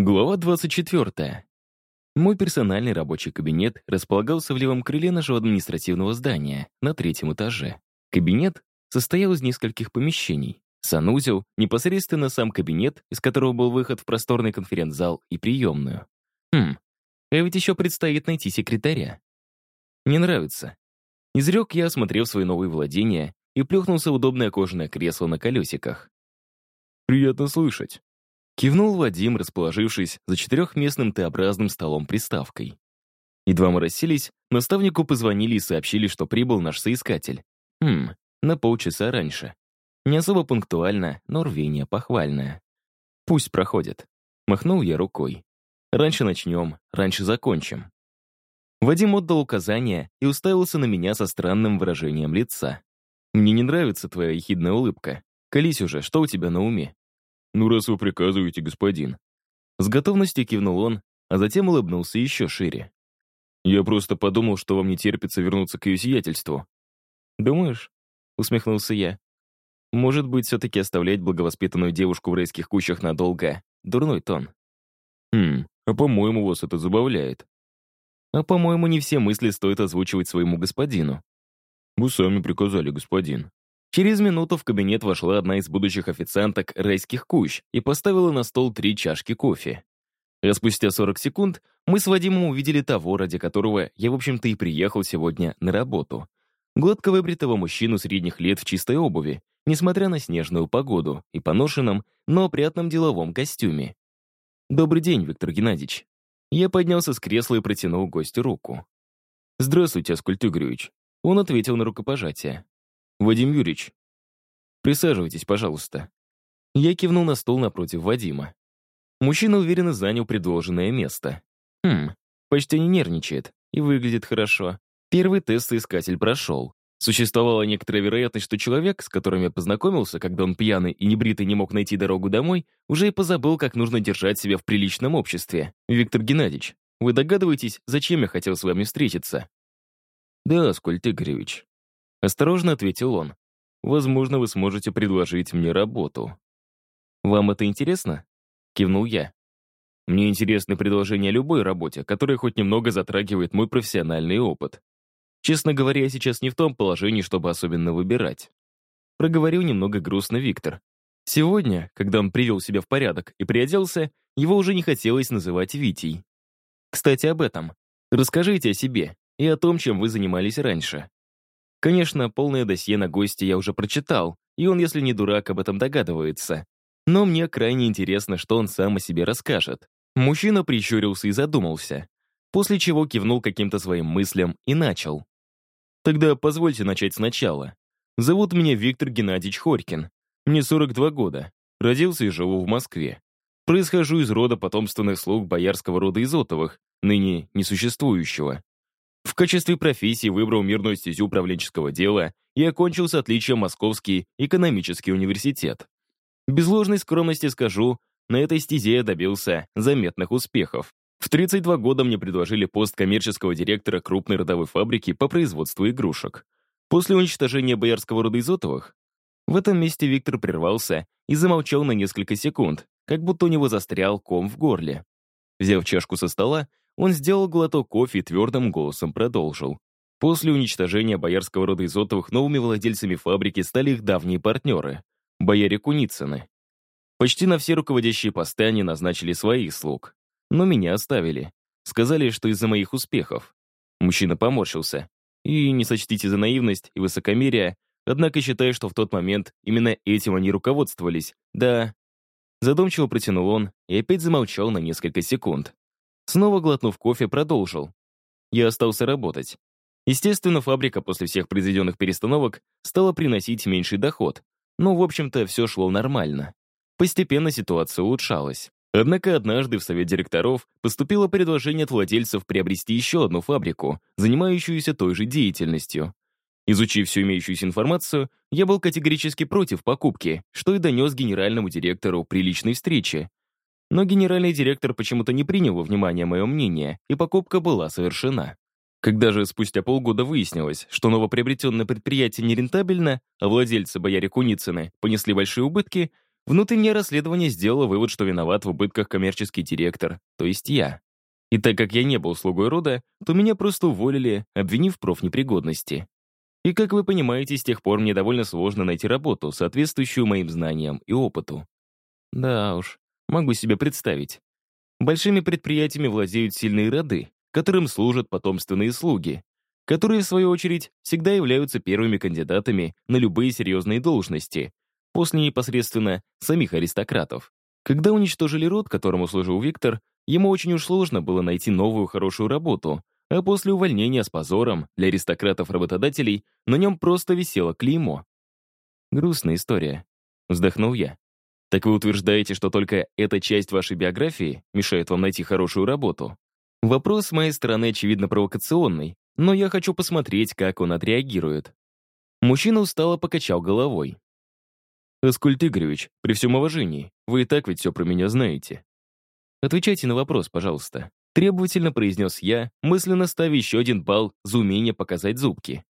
Глава 24. Мой персональный рабочий кабинет располагался в левом крыле нашего административного здания, на третьем этаже. Кабинет состоял из нескольких помещений. Санузел, непосредственно сам кабинет, из которого был выход в просторный конференц-зал и приемную. Хм, а ведь еще предстоит найти секретаря. Не нравится. Изрек я, осмотрев свои новые владения, и плюхнулся в удобное кожаное кресло на колесиках. «Приятно слышать», Кивнул Вадим, расположившись за четырехместным Т-образным столом-приставкой. Едва мы расселись, наставнику позвонили и сообщили, что прибыл наш соискатель. Хм, на полчаса раньше. Не особо пунктуально, но рвение похвальное. Пусть проходит. Махнул я рукой. Раньше начнем, раньше закончим. Вадим отдал указания и уставился на меня со странным выражением лица. «Мне не нравится твоя ехидная улыбка. Колись уже, что у тебя на уме?» «Ну, раз вы приказываете, господин». С готовностью кивнул он, а затем улыбнулся еще шире. «Я просто подумал, что вам не терпится вернуться к ее сиятельству». «Думаешь?» — усмехнулся я. «Может быть, все-таки оставлять благовоспитанную девушку в райских кущах надолго — дурной тон». «Хм, а по-моему, вас это забавляет». «А по-моему, не все мысли стоит озвучивать своему господину». «Вы сами приказали, господин». Через минуту в кабинет вошла одна из будущих официанток райских кущ и поставила на стол три чашки кофе. А спустя 40 секунд мы с Вадимом увидели того, ради которого я, в общем-то, и приехал сегодня на работу. Гладко выбритого мужчину средних лет в чистой обуви, несмотря на снежную погоду и поношенном, но опрятном деловом костюме. «Добрый день, Виктор Геннадьевич». Я поднялся с кресла и протянул гостю руку. «Здравствуйте, Аскольд Игоревич». Он ответил на рукопожатие. «Вадим Юрьевич, присаживайтесь, пожалуйста». Я кивнул на стол напротив Вадима. Мужчина уверенно занял предложенное место. Хм, почти не нервничает и выглядит хорошо. Первый тест искатель прошел. Существовала некоторая вероятность, что человек, с которым я познакомился, когда он пьяный и небритый не мог найти дорогу домой, уже и позабыл, как нужно держать себя в приличном обществе. Виктор Геннадьевич, вы догадываетесь, зачем я хотел с вами встретиться? Да, Аскольд Игоревич. Осторожно ответил он. «Возможно, вы сможете предложить мне работу». «Вам это интересно?» Кивнул я. «Мне интересны предложения о любой работе, которая хоть немного затрагивает мой профессиональный опыт. Честно говоря, я сейчас не в том положении, чтобы особенно выбирать». Проговорил немного грустно Виктор. Сегодня, когда он привел себя в порядок и приоделся, его уже не хотелось называть Витей. «Кстати, об этом. Расскажите о себе и о том, чем вы занимались раньше. Конечно, полное досье на гостя я уже прочитал, и он, если не дурак, об этом догадывается. Но мне крайне интересно, что он сам о себе расскажет. Мужчина прищурился и задумался, после чего кивнул каким-то своим мыслям и начал. «Тогда позвольте начать сначала. Зовут меня Виктор Геннадьевич Хорькин. Мне 42 года. Родился и живу в Москве. Происхожу из рода потомственных слуг боярского рода Изотовых, ныне несуществующего. В качестве профессии выбрал мирную стезю управленческого дела и окончил с отличием Московский экономический университет. Без ложной скромности скажу, на этой стезе я добился заметных успехов. В 32 года мне предложили пост коммерческого директора крупной родовой фабрики по производству игрушек. После уничтожения боярского рода Изотовых в этом месте Виктор прервался и замолчал на несколько секунд, как будто у него застрял ком в горле. Взяв чашку со стола, он сделал глоток кофе и твердым голосом продолжил. После уничтожения боярского рода Изотовых новыми владельцами фабрики стали их давние партнеры — бояре Куницыны. Почти на все руководящие посты они назначили своих слуг. Но меня оставили. Сказали, что из-за моих успехов. Мужчина поморщился. И не сочтите за наивность и высокомерие, однако считаю, что в тот момент именно этим они руководствовались. Да. Задумчиво протянул он и опять замолчал на несколько секунд. Снова глотнув кофе, продолжил. Я остался работать. Естественно, фабрика после всех произведенных перестановок стала приносить меньший доход, но, в общем-то, все шло нормально. Постепенно ситуация улучшалась. Однако однажды в совет директоров поступило предложение от владельцев приобрести еще одну фабрику, занимающуюся той же деятельностью. Изучив всю имеющуюся информацию, я был категорически против покупки, что и донес генеральному директору при личной встрече, но генеральный директор почему-то не принял во внимание мое мнение, и покупка была совершена. Когда же спустя полгода выяснилось, что новоприобретенное предприятие нерентабельно, а владельцы бояре Куницыны понесли большие убытки, Внутреннее расследование сделало вывод, что виноват в убытках коммерческий директор, то есть я. И так как я не был слугой рода, то меня просто уволили, обвинив в профнепригодности. И, как вы понимаете, с тех пор мне довольно сложно найти работу, соответствующую моим знаниям и опыту. Да уж, могу себе представить. Большими предприятиями владеют сильные роды, которым служат потомственные слуги, которые, в свою очередь, всегда являются первыми кандидатами на любые серьезные должности, после непосредственно самих аристократов. Когда уничтожили род, которому служил Виктор, ему очень уж сложно было найти новую хорошую работу, а после увольнения с позором для аристократов-работодателей на нем просто висело клеймо. Грустная история. Вздохнул я. Так вы утверждаете, что только эта часть вашей биографии мешает вам найти хорошую работу? Вопрос с моей стороны, очевидно, провокационный, но я хочу посмотреть, как он отреагирует. Мужчина устало покачал головой. «Аскольд Игоревич, при всем уважении, вы и так ведь все про меня знаете. Отвечайте на вопрос, пожалуйста. Требовательно произнес я, мысленно ставя еще один балл за умение показать зубки.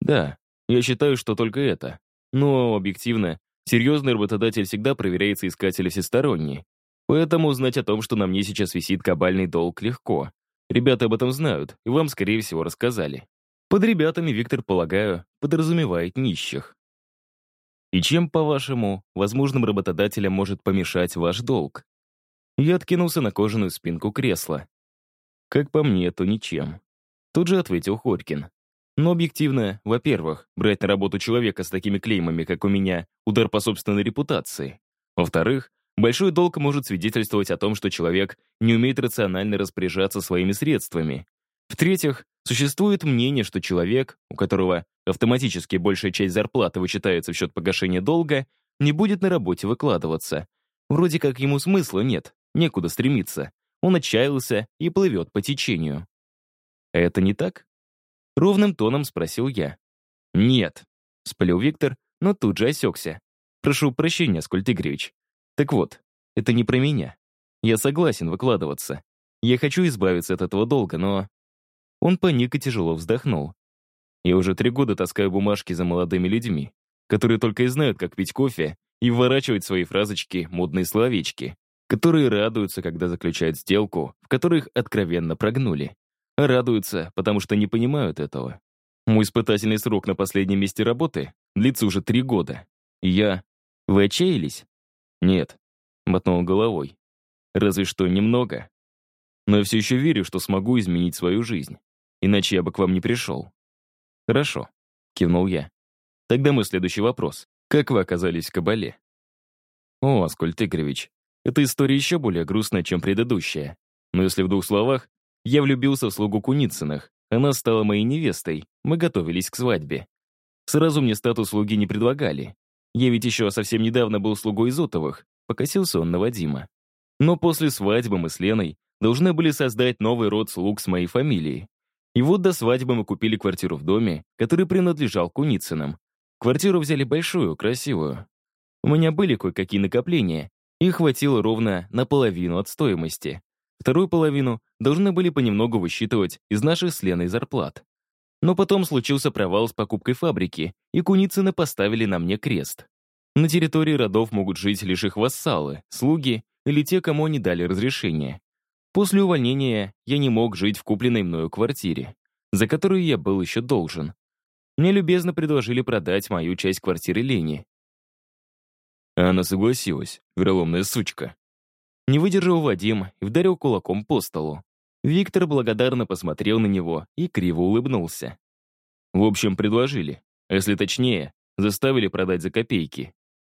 Да, я считаю, что только это. Но, объективно, серьезный работодатель всегда проверяет соискателя всесторонне. Поэтому узнать о том, что на мне сейчас висит кабальный долг, легко. Ребята об этом знают, и вам, скорее всего, рассказали. Под ребятами Виктор, полагаю, подразумевает нищих. И чем, по-вашему, возможным работодателям может помешать ваш долг? Я откинулся на кожаную спинку кресла. Как по мне, то ничем. Тут же ответил Хорькин. Но объективно, во-первых, брать на работу человека с такими клеймами, как у меня, удар по собственной репутации. Во-вторых, большой долг может свидетельствовать о том, что человек не умеет рационально распоряжаться своими средствами. В-третьих, существует мнение, что человек, у которого автоматически большая часть зарплаты вычитается в счет погашения долга, не будет на работе выкладываться. Вроде как ему смысла нет, некуда стремиться. Он отчаялся и плывет по течению. «Это не так?» Ровным тоном спросил я. «Нет», — спалил Виктор, но тут же осекся. «Прошу прощения, Скульт Игоревич. Так вот, это не про меня. Я согласен выкладываться. Я хочу избавиться от этого долга, но...» Он паник и тяжело вздохнул. «Я уже три года таскаю бумажки за молодыми людьми, которые только и знают, как пить кофе и вворачивать свои фразочки, модные словечки которые радуются, когда заключают сделку, в которых откровенно прогнули. Радуются, потому что не понимают этого. Мой испытательный срок на последнем месте работы длится уже три года. Я... Вы отчаялись? Нет. Мотнул головой. Разве что немного. Но я все еще верю, что смогу изменить свою жизнь. Иначе я бы к вам не пришел. Хорошо. Кивнул я. Тогда мой следующий вопрос. Как вы оказались в Кабале? О, Аскольд Игоревич, эта история еще более грустная, чем предыдущая. Но если в двух словах, я влюбился в слугу Куницыных. Она стала моей невестой. Мы готовились к свадьбе. Сразу мне статус слуги не предлагали. Я ведь еще совсем недавно был слугой Зотовых. Покосился он на Вадима. Но после свадьбы мы с Леной должны были создать новый род слуг с моей фамилией. И вот до свадьбы мы купили квартиру в доме, который принадлежал Куницыным. Квартиру взяли большую, красивую. У меня были кое-какие накопления, и хватило ровно на половину от стоимости. Вторую половину должны были понемногу высчитывать из наших с Леной зарплат. Но потом случился провал с покупкой фабрики, и Куницыны поставили на мне крест. На территории родов могут жить лишь их вассалы, слуги или те, кому они дали разрешение. После увольнения я не мог жить в купленной мною квартире, за которую я был еще должен. Мне любезно предложили продать мою часть квартиры Лене, она согласилась, вероломная сучка. Не выдержал Вадим и вдарил кулаком по столу. Виктор благодарно посмотрел на него и криво улыбнулся. В общем, предложили, если точнее, заставили продать за копейки.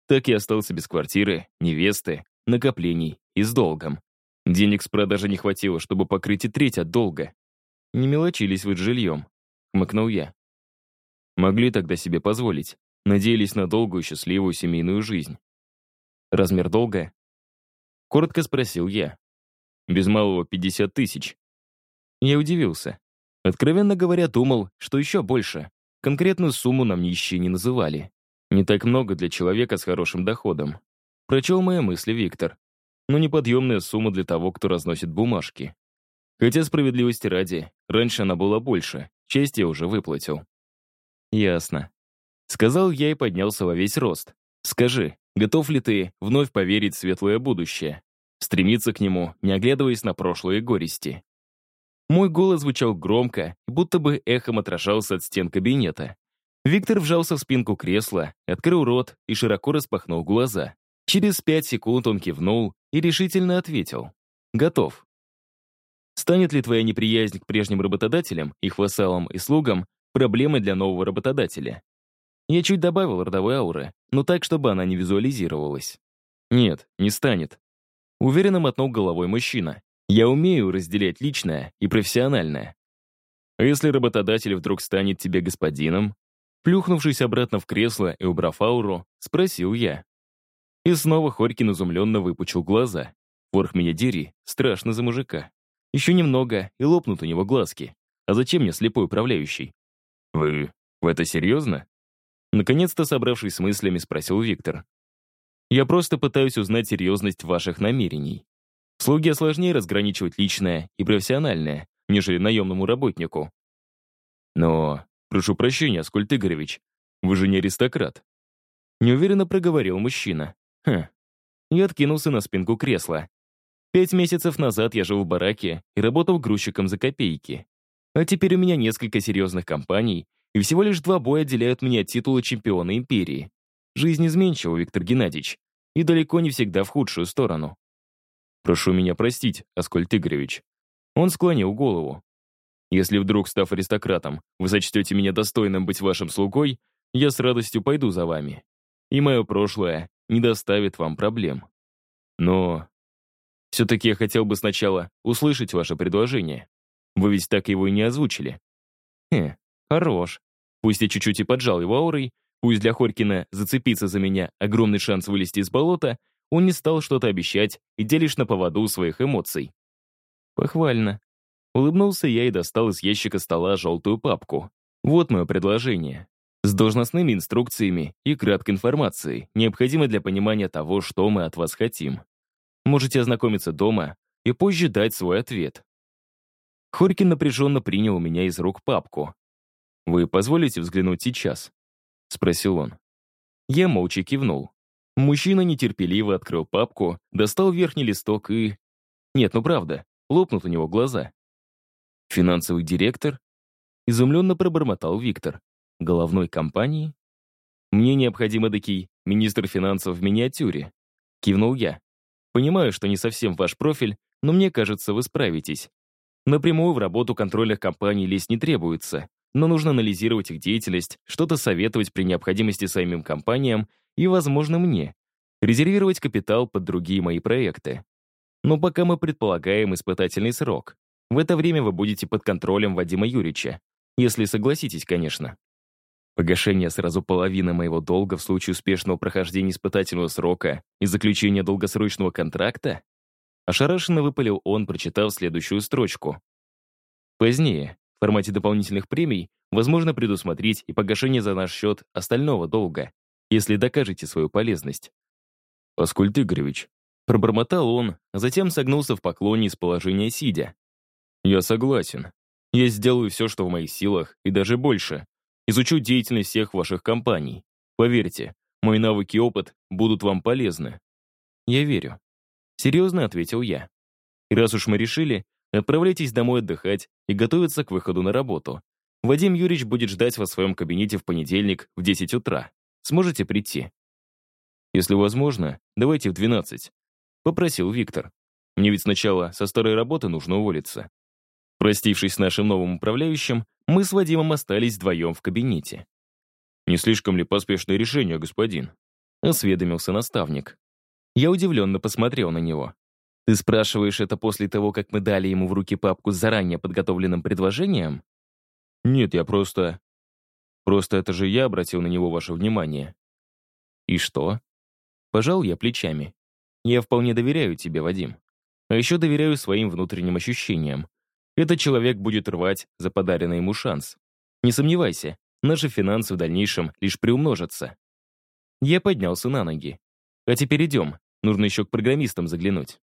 Так я остался без квартиры, невесты, накоплений и с долгом. Денег с продажи не хватило, чтобы покрыть и треть от долга. Не мелочились вы с жильем, хмыкнул я. Могли тогда себе позволить. Надеялись на долгую счастливую семейную жизнь. Размер долга? Коротко спросил я. Без малого 50 тысяч. Я удивился. Откровенно говоря, думал, что еще больше. Конкретную сумму нам нищие не называли. Не так много для человека с хорошим доходом. Прочел мои мысли Виктор. Но неподъемная сумма для того, кто разносит бумажки. Хотя справедливости ради, раньше она была больше, честь я уже выплатил. Ясно. Сказал я и поднялся во весь рост. Скажи, Готов ли ты вновь поверить в светлое будущее? Стремиться к нему, не оглядываясь на прошлые горести. Мой голос звучал громко, будто бы эхом отражался от стен кабинета. Виктор вжался в спинку кресла, открыл рот и широко распахнул глаза. Через пять секунд он кивнул и решительно ответил. «Готов». Станет ли твоя неприязнь к прежним работодателям, их вассалам и слугам проблемой для нового работодателя? Я чуть добавил родовой ауры, но так, чтобы она не визуализировалась. Нет, не станет. Уверенно мотнул головой мужчина. Я умею разделять личное и профессиональное. А если работодатель вдруг станет тебе господином? Плюхнувшись обратно в кресло и убрав ауру, спросил я. И снова Хорькин изумленно выпучил глаза. Ворх меня дери, страшно за мужика. Еще немного, и лопнут у него глазки. А зачем мне слепой управляющий? Вы... в это серьезно? Наконец-то, собравшись с мыслями, спросил Виктор. Я просто пытаюсь узнать серьезность ваших намерений. В слуге сложнее разграничивать личное и профессиональное, нежели наемному работнику. Но, прошу прощения, Аскольд Игоревич, вы же не аристократ. Неуверенно проговорил мужчина. Хм. Я откинулся на спинку кресла. Пять месяцев назад я жил в бараке и работал грузчиком за копейки. А теперь у меня несколько серьезных компаний, и всего лишь два боя отделяют меня от титула чемпиона империи. Жизнь изменчива, Виктор Геннадьевич, и далеко не всегда в худшую сторону. Прошу меня простить, Аскольд Игоревич. Он склонил голову. Если вдруг, став аристократом, вы сочтете меня достойным быть вашим слугой, я с радостью пойду за вами. И мое прошлое не доставит вам проблем. Но все-таки я хотел бы сначала услышать ваше предложение. Вы ведь так его и не озвучили. Хе, хорош. Пусть я чуть-чуть и поджал его аурой, пусть для Хорькина зацепиться за меня огромный шанс вылезти из болота, он не стал что-то обещать, идя лишь на поводу своих эмоций. Похвально. Улыбнулся я и достал из ящика стола желтую папку. Вот мое предложение. С должностными инструкциями и краткой информацией, необходимой для понимания того, что мы от вас хотим. Можете ознакомиться дома и позже дать свой ответ. Хорькин напряженно принял у меня из рук папку. «Вы позволите взглянуть сейчас?» — спросил он. Я молча кивнул. Мужчина нетерпеливо открыл папку, достал верхний листок и... Нет, ну правда, лопнут у него глаза. «Финансовый директор?» Изумленно пробормотал Виктор. «Головной компании?» «Мне необходим эдакий министр финансов в миниатюре», кивнул я. «Понимаю, что не совсем ваш профиль, но мне кажется, вы справитесь. Напрямую в работу контрольных компаний лезть не требуется, но нужно анализировать их деятельность, что-то советовать при необходимости самим компаниям и, возможно, мне. Резервировать капитал под другие мои проекты. Но пока мы предполагаем испытательный срок. В это время вы будете под контролем Вадима Юрьевича. Если согласитесь, конечно. Погашение сразу половины моего долга в случае успешного прохождения испытательного срока и заключения долгосрочного контракта? Ошарашенно выпалил он, прочитав следующую строчку. Позднее, в формате дополнительных премий, возможно предусмотреть и погашение за наш счет остального долга, если докажете свою полезность. Аскольд Игоревич, пробормотал он, а затем согнулся в поклоне из положения сидя. Я согласен. Я сделаю все, что в моих силах, и даже больше. Изучу деятельность всех ваших компаний. Поверьте, мои навыки и опыт будут вам полезны. Я верю. Серьезно ответил я. И раз уж мы решили, отправляйтесь домой отдыхать и готовиться к выходу на работу. Вадим Юрьевич будет ждать вас в своем кабинете в понедельник в 10 утра. Сможете прийти? Если возможно, давайте в 12. Попросил Виктор. Мне ведь сначала со старой работы нужно уволиться. Простившись с нашим новым управляющим, мы с Вадимом остались вдвоем в кабинете. «Не слишком ли поспешное решение, господин?» — осведомился наставник. Я удивленно посмотрел на него. «Ты спрашиваешь это после того, как мы дали ему в руки папку с заранее подготовленным предложением?» «Нет, я просто...» Просто это же я обратил на него ваше внимание. И что? Пожал я плечами. Я вполне доверяю тебе, Вадим. А еще доверяю своим внутренним ощущениям. Этот человек будет рвать за подаренный ему шанс. Не сомневайся, наши финансы в дальнейшем лишь приумножатся. Я поднялся на ноги. А теперь идем, нужно еще к программистам заглянуть.